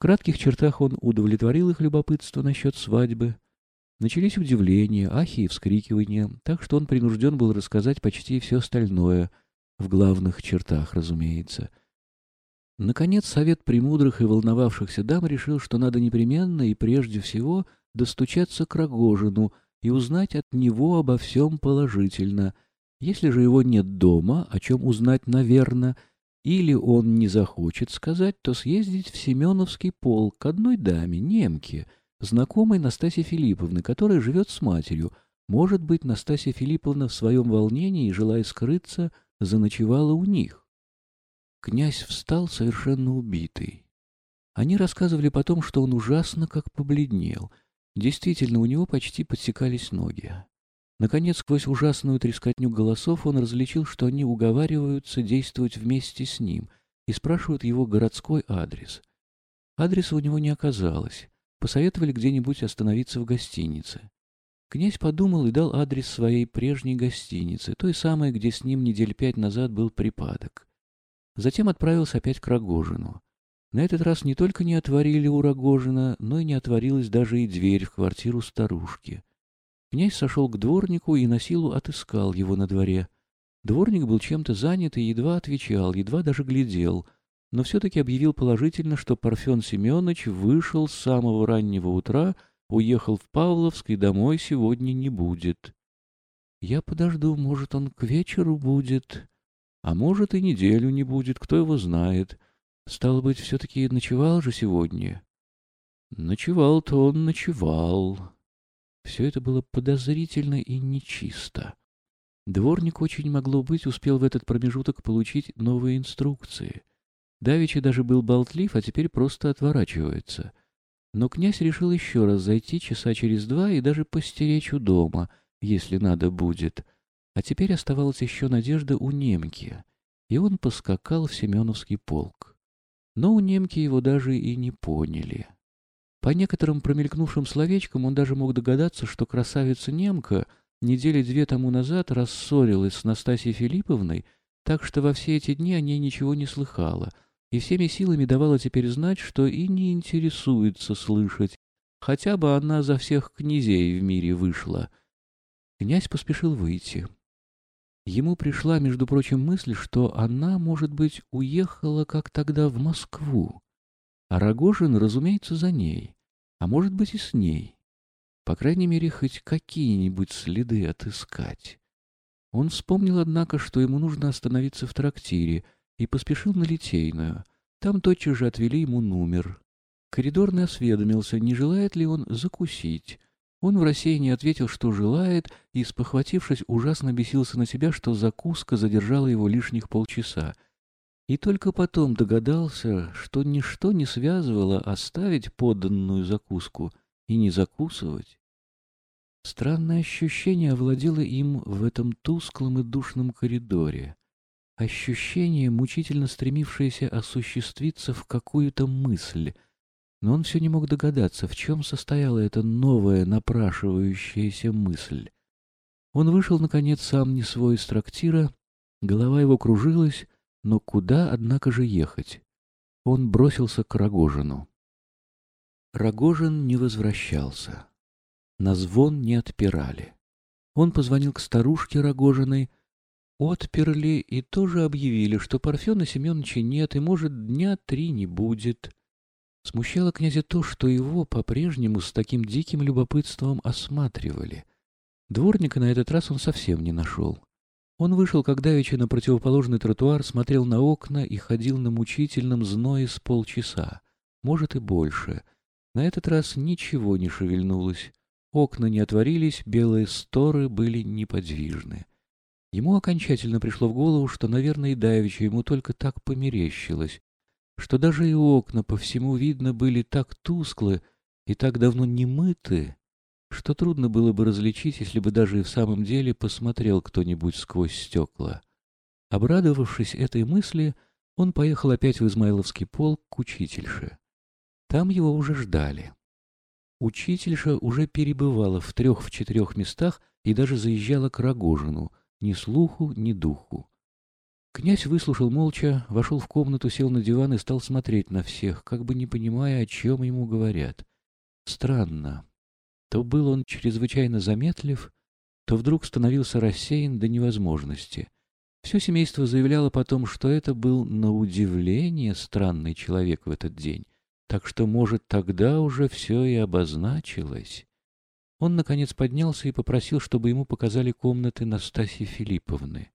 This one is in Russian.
кратких чертах он удовлетворил их любопытство насчет свадьбы. Начались удивления, ахи и вскрикивания, так что он принужден был рассказать почти все остальное, в главных чертах, разумеется. Наконец, совет премудрых и волновавшихся дам решил, что надо непременно и прежде всего достучаться к Рогожину и узнать от него обо всем положительно. Если же его нет дома, о чем узнать, наверное, или он не захочет сказать, то съездить в Семеновский полк к одной даме, немке, знакомой Настасьи Филипповны, которая живет с матерью. Может быть, Настасья Филипповна в своем волнении, желая скрыться, заночевала у них. Князь встал совершенно убитый. Они рассказывали потом, что он ужасно как побледнел. Действительно, у него почти подсекались ноги. Наконец, сквозь ужасную трескотню голосов он различил, что они уговариваются действовать вместе с ним и спрашивают его городской адрес. Адреса у него не оказалось. Посоветовали где-нибудь остановиться в гостинице. Князь подумал и дал адрес своей прежней гостиницы, той самой, где с ним недель пять назад был припадок. Затем отправился опять к Рогожину. На этот раз не только не отворили у Рогожина, но и не отворилась даже и дверь в квартиру старушки. Князь сошел к дворнику и на силу отыскал его на дворе. Дворник был чем-то занят и едва отвечал, едва даже глядел, но все-таки объявил положительно, что Парфен Семенович вышел с самого раннего утра, уехал в Павловск и домой сегодня не будет. Я подожду, может, он к вечеру будет, а может, и неделю не будет, кто его знает. Стало быть, все-таки ночевал же сегодня? Ночевал-то он ночевал. Все это было подозрительно и нечисто. Дворник очень могло быть, успел в этот промежуток получить новые инструкции. Давичи даже был болтлив, а теперь просто отворачивается. Но князь решил еще раз зайти часа через два и даже постеречь у дома, если надо будет. А теперь оставалась еще надежда у немки, и он поскакал в Семеновский полк. Но у немки его даже и не поняли. По некоторым промелькнувшим словечкам он даже мог догадаться, что красавица-немка недели две тому назад рассорилась с Настасьей Филипповной, так что во все эти дни о ней ничего не слыхала, и всеми силами давала теперь знать, что и не интересуется слышать, хотя бы она за всех князей в мире вышла. Князь поспешил выйти. Ему пришла, между прочим, мысль, что она, может быть, уехала, как тогда, в Москву. А Рогожин, разумеется, за ней, а может быть и с ней. По крайней мере, хоть какие-нибудь следы отыскать. Он вспомнил, однако, что ему нужно остановиться в трактире, и поспешил на Литейную. Там тотчас же отвели ему номер. Коридорный осведомился, не желает ли он закусить. Он в рассеянии ответил, что желает, и, спохватившись, ужасно бесился на себя, что закуска задержала его лишних полчаса — и только потом догадался, что ничто не связывало оставить поданную закуску и не закусывать. Странное ощущение овладело им в этом тусклом и душном коридоре. Ощущение, мучительно стремившееся осуществиться в какую-то мысль. Но он все не мог догадаться, в чем состояла эта новая напрашивающаяся мысль. Он вышел, наконец, сам не свой из трактира, голова его кружилась, но куда, однако же, ехать? Он бросился к Рогожину. Рогожин не возвращался. На звон не отпирали. Он позвонил к старушке Рогожиной, отперли и тоже объявили, что Парфена Семеновича нет и, может, дня три не будет. Смущало князя то, что его по-прежнему с таким диким любопытством осматривали. Дворника на этот раз он совсем не нашел. Он вышел, как давеча, на противоположный тротуар, смотрел на окна и ходил на мучительном зное с полчаса, может и больше. На этот раз ничего не шевельнулось. Окна не отворились, белые сторы были неподвижны. Ему окончательно пришло в голову, что, наверное, и давеча ему только так померещилось, что даже и окна по всему видно были так тусклы и так давно не мыты, что трудно было бы различить, если бы даже и в самом деле посмотрел кто-нибудь сквозь стекла. Обрадовавшись этой мысли, он поехал опять в Измайловский полк к учительше. Там его уже ждали. Учительша уже перебывала в трех-в четырех местах и даже заезжала к Рогожину, ни слуху, ни духу. Князь выслушал молча, вошел в комнату, сел на диван и стал смотреть на всех, как бы не понимая, о чем ему говорят. Странно. То был он чрезвычайно заметлив, то вдруг становился рассеян до невозможности. Все семейство заявляло потом, что это был на удивление странный человек в этот день, так что, может, тогда уже все и обозначилось. Он, наконец, поднялся и попросил, чтобы ему показали комнаты Настасьи Филипповны.